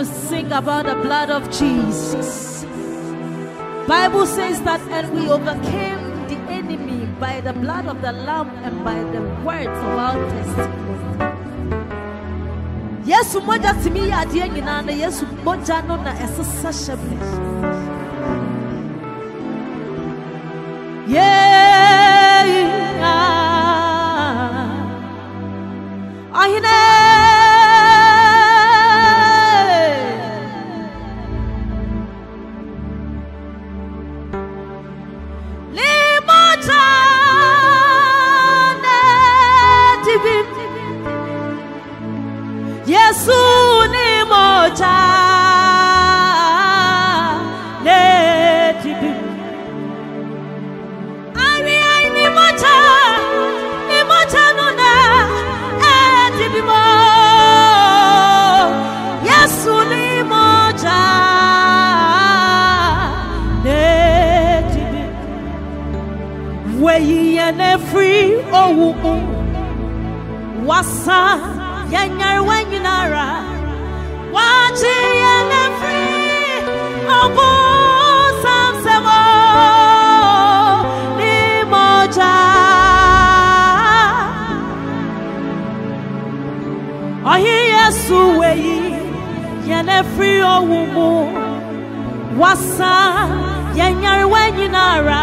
to sing about the blood of Jesus. Bible says that and we overcame the enemy by the blood of the lamb and by the words of our testimony. Yesu moja timi yɛ adeɛ nyinaa na Yesu moja no na ɛsesa hyɛ me. Yeah, Ahine. Weyi ene free owu wasa yanyar wanyinara wachi ene free obu samsemo ni moja Ohi Yesu weyi yene free owu mu. Wasa yanyar wanyinara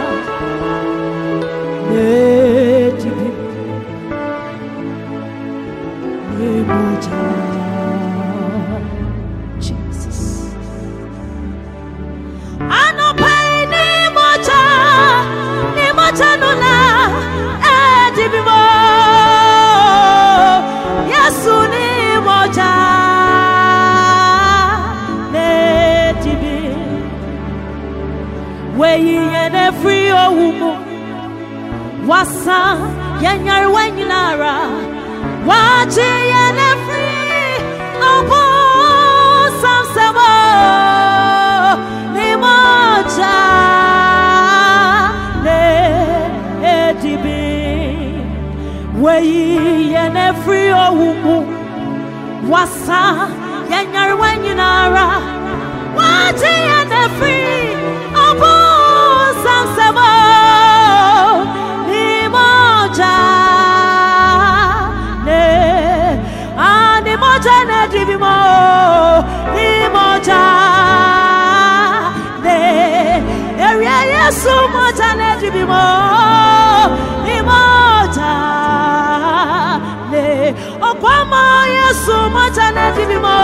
wasa yanyar wanyinara wachi yene free obo samsamo ni ne ah ni moja ne divimo ni moja ne. Area yesu moja ne divimo ni moja ne. okwama yesu moja ne divimo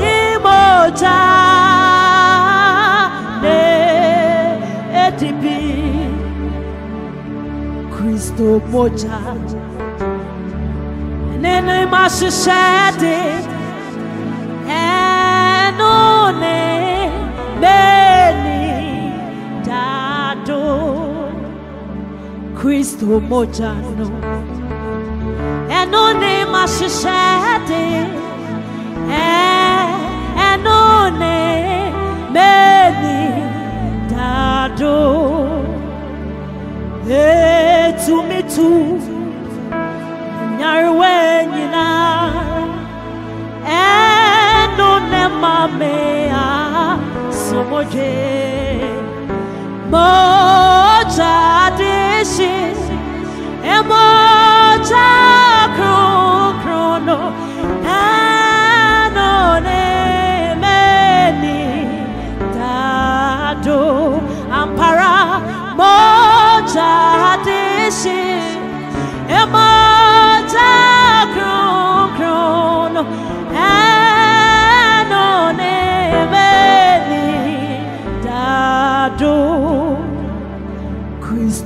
ni moja ne edibi Kristo moja neno imashishede enone beni dado Kristo moja no Eh, enone imashishede enone beni dado. Etumitu nyarwe nyina eno ne mame a moja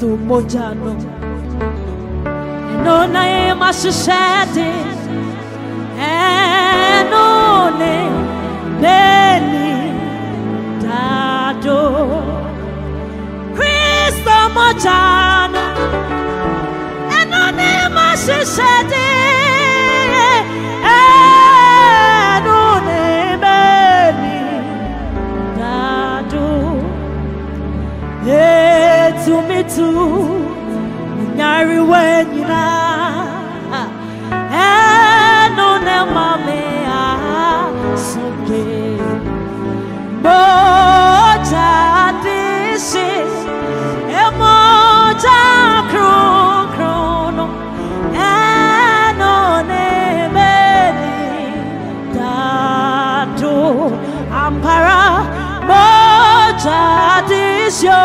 Kristo na no. Enona ye mashushete enone beni dado. Kristo mmoja no. Enone ye mashushete etu nyari wen nyina eno ne mame a moja disi emoja kron krono eno ne meni dado ampara moja disi yo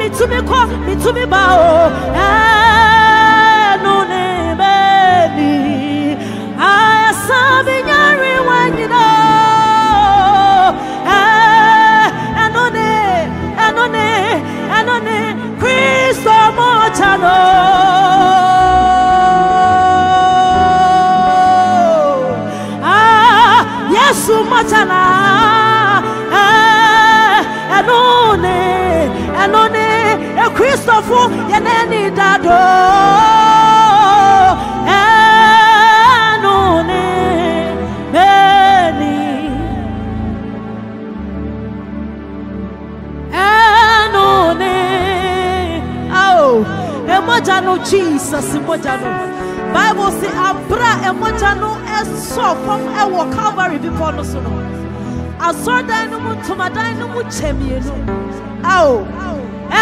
eno mo na mi tumi ko mi tumi ba o eno ne meni asa bi nyari wanyina eno ne eno ne. Eno ne kristo mo chano Ah, Yesu machana ni ẹnu ni ekristofo yẹnẹ ni dado ẹnu ni mẹni. Ẹnu ni. Ao emoja no jesus emoja no bible say abra emoja no ẹsọ fam ẹwọ calvary bíbọ no so no asọdan no mu ntomadan no mu kyɛ mmienu ao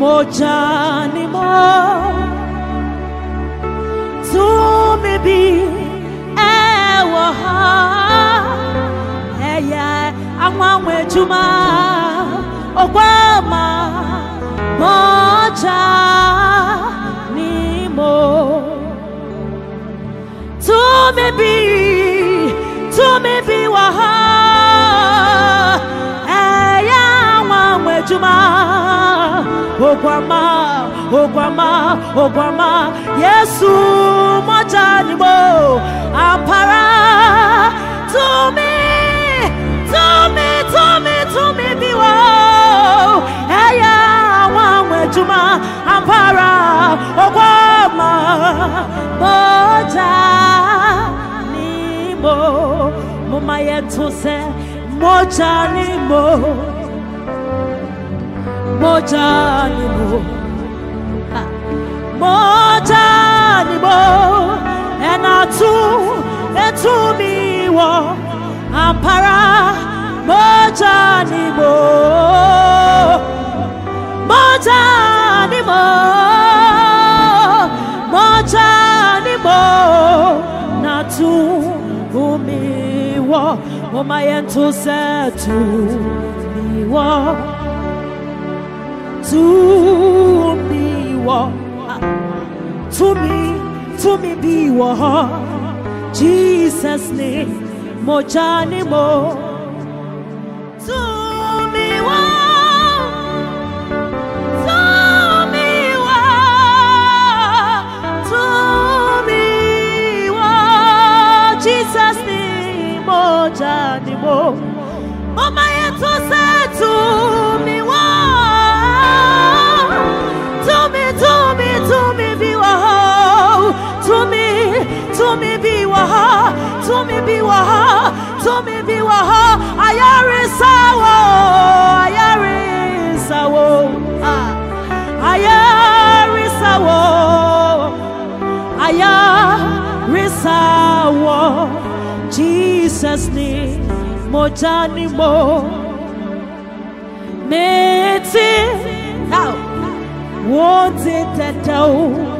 ne meni tumi bi ɛwɔ hɔ ẹ̀yà àwọn àwọn ìjùmọ̀ ogun àmà mo jà ní mọ́ tún ogun àmà ogun àmà ogun àmà yéésù mọ́jà ni mo. Àpárá tún mi tún mi tún mi tún mi bí wà ẹ̀yà àwọn àwọn ìjùmọ̀ àpárá ogun àmà mọ́jà ni mo. Mo máa yẹ tó sẹ́ mọ́jà ni mo mọ́jà ni mo. Ah. mọ́jà ni mo. Ẹ̀nà tún ètò mi wọ̀ àǹpárá mọ́jà ni mo. Mọ́jà ni mo. Mọ́jà ni mo. Na tún mi wọ̀ mo máa yẹ tó sẹ́ tún mi wọ̀ to me to me to me be what Jesus name mojani mo to me to me to me Jesus name mo mama yetu se to be what to me be what ayari sawo ayari sawo. Ah ayari sawo ayari sawo. Jesus name mojani mo. Meti how wanted that oh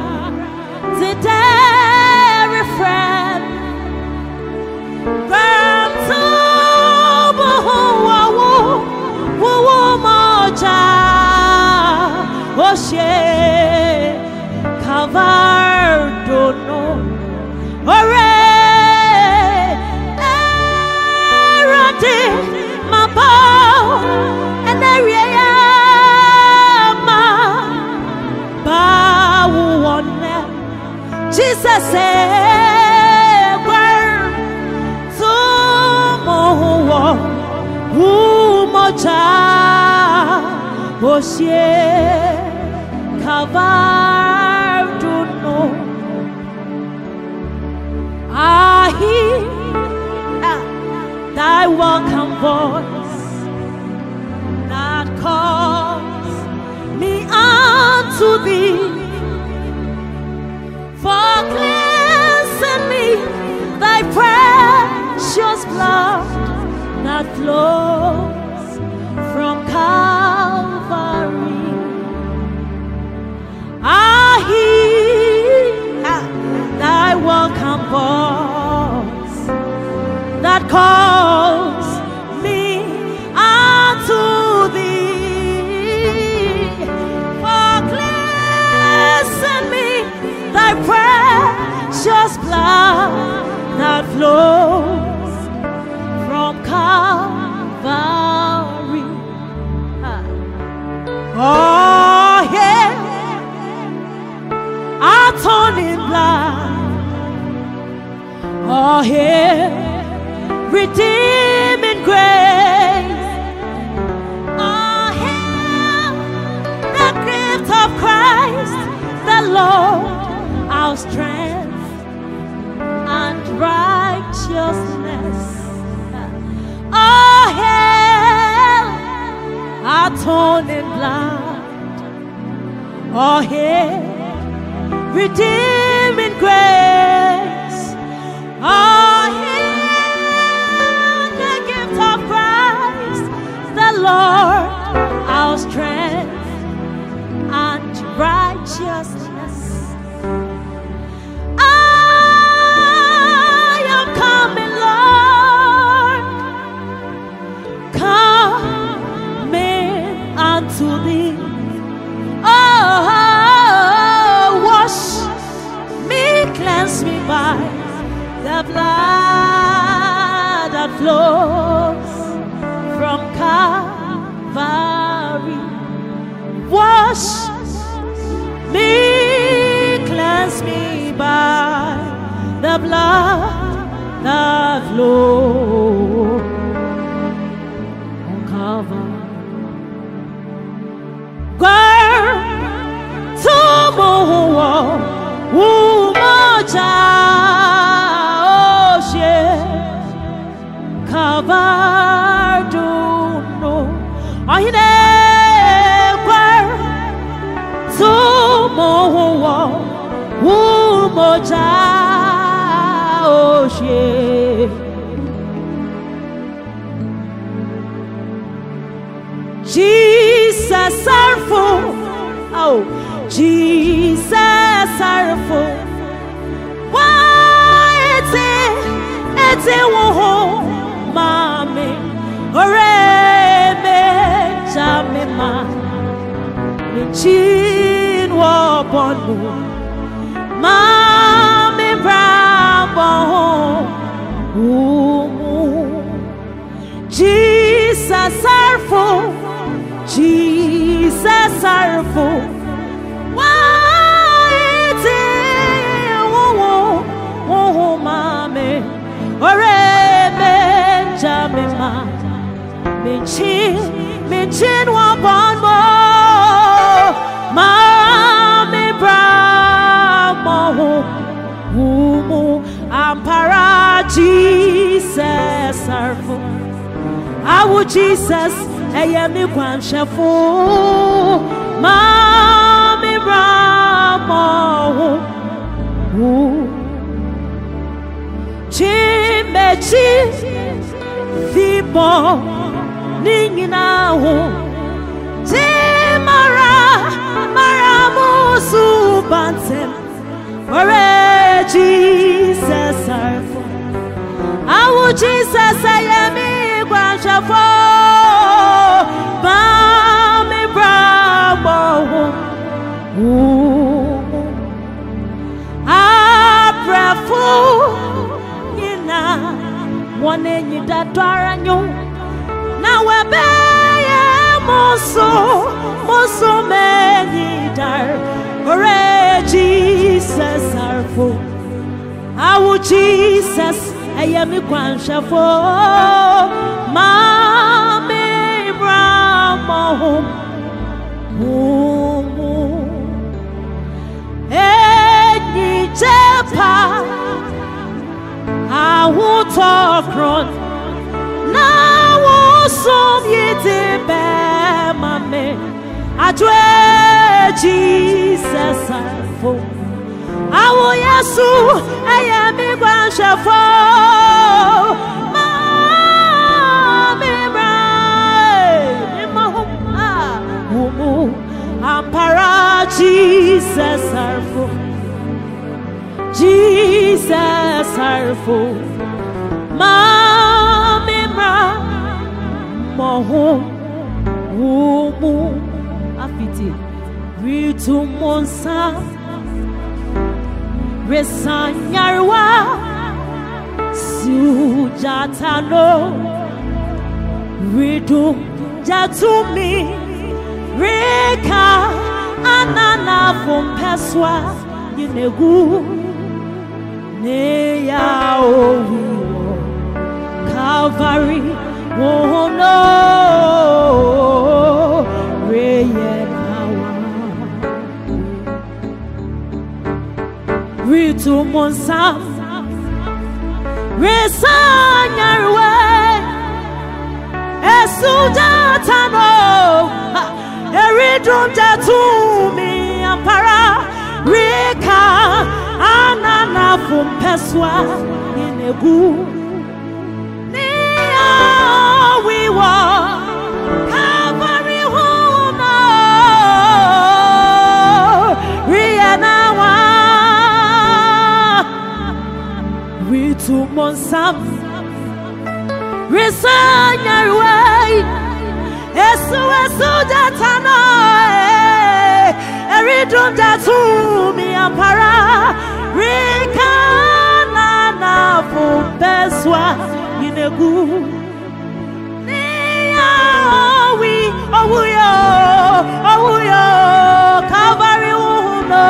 Oshe Cavardono Ore Erade Mabao Eneriya Ma Bawu One Jesus Egwer Tumo Huwo Umoja Oshe Cavardono voice that calls me unto thee. For cleansing me, thy precious blood that flows from Calvary. Ah, I hear ah, thy welcome voice that calls redeeming grace. Oh, hail the gift of Christ, the Lord, our strength and righteousness. Oh, hail atoning blood. Oh, hail redeeming grace. Wash me, cleanse me by the blood that flows on Calvary. Girl, tumuwa umoja oshe umoja oshe Jesus. Oh, Jesus sorrowful. Why it's it? It's it wo mami. Ore me chame ma. Mi chin wo bonu. Mami bravo. Umu. Jesus sorrowful. Jesus me chame oh, oh, oh, ma. Chin chin Awo Jesus ẹyẹ mi kwan ṣẹfo máa mi ra mọ ohun wò chimechi fi bɔ ne nyinaa ho oh. te mara mara mo jesus jesus ɛyɛ me guanhwɛfo ba me nyinaa wɔn enyi dadɔ ara nyo na wɔbɛyɛ mo so mo so m'enyi dar ore jesus arfo awo jesus ɛyɛ mi kwanhwɛfo maame bra mo ho mumu enyi jepa ahotɔ jesus awo yesu ɛyɛ mi gwanhwɛfo maame bra me ma ho a wo mu ampara jesus arfo. Jesus arfo. Maame bra mo ho wo mu afiti ritu mo nsa resanyarwa sujatano ridum jatumi reka anana fumpeswa yinegu ne ya owiwo calvary wono reyenawa ritu monsam resanyarwe esujatano eridum jatumi ampara. Rika anana fumpeswa inegu niyawiwa Calvary ritu monsam risanyarwe esu esu jatana eridum jatumi ampara rikana na fumpeswa inegu niyawi owuyo owuyo calvary oh, uhuno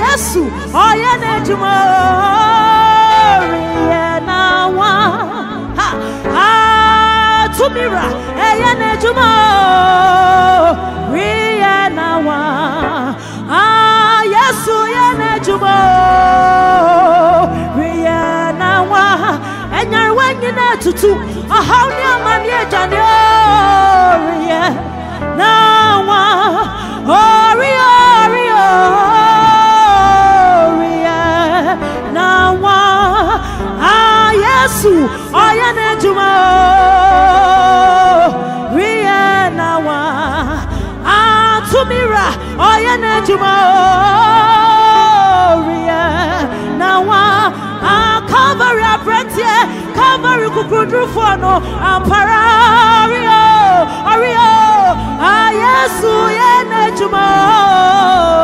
yesu ɔyɛ n'edwuma ɔreyɛ n'awa ha atumira ɛyɛ n'edwuma ɔreyɛ n'awa ah yesu yɛ n'edwuma ɔreyɛ n'awa ɛnyariwa nyinaa tutu ɔhaw ní amami ɛdwa ni ɔreyɛ n'awa. Yesu ọyẹ n'edwuma o. Wiye n'awa atumira ọyẹ n'edwuma o. Wiye n'awa akabari aberanteɛ kabari kukurudurufo no ampara ɔrio ɔrio ayesu yɛ n'edwuma o.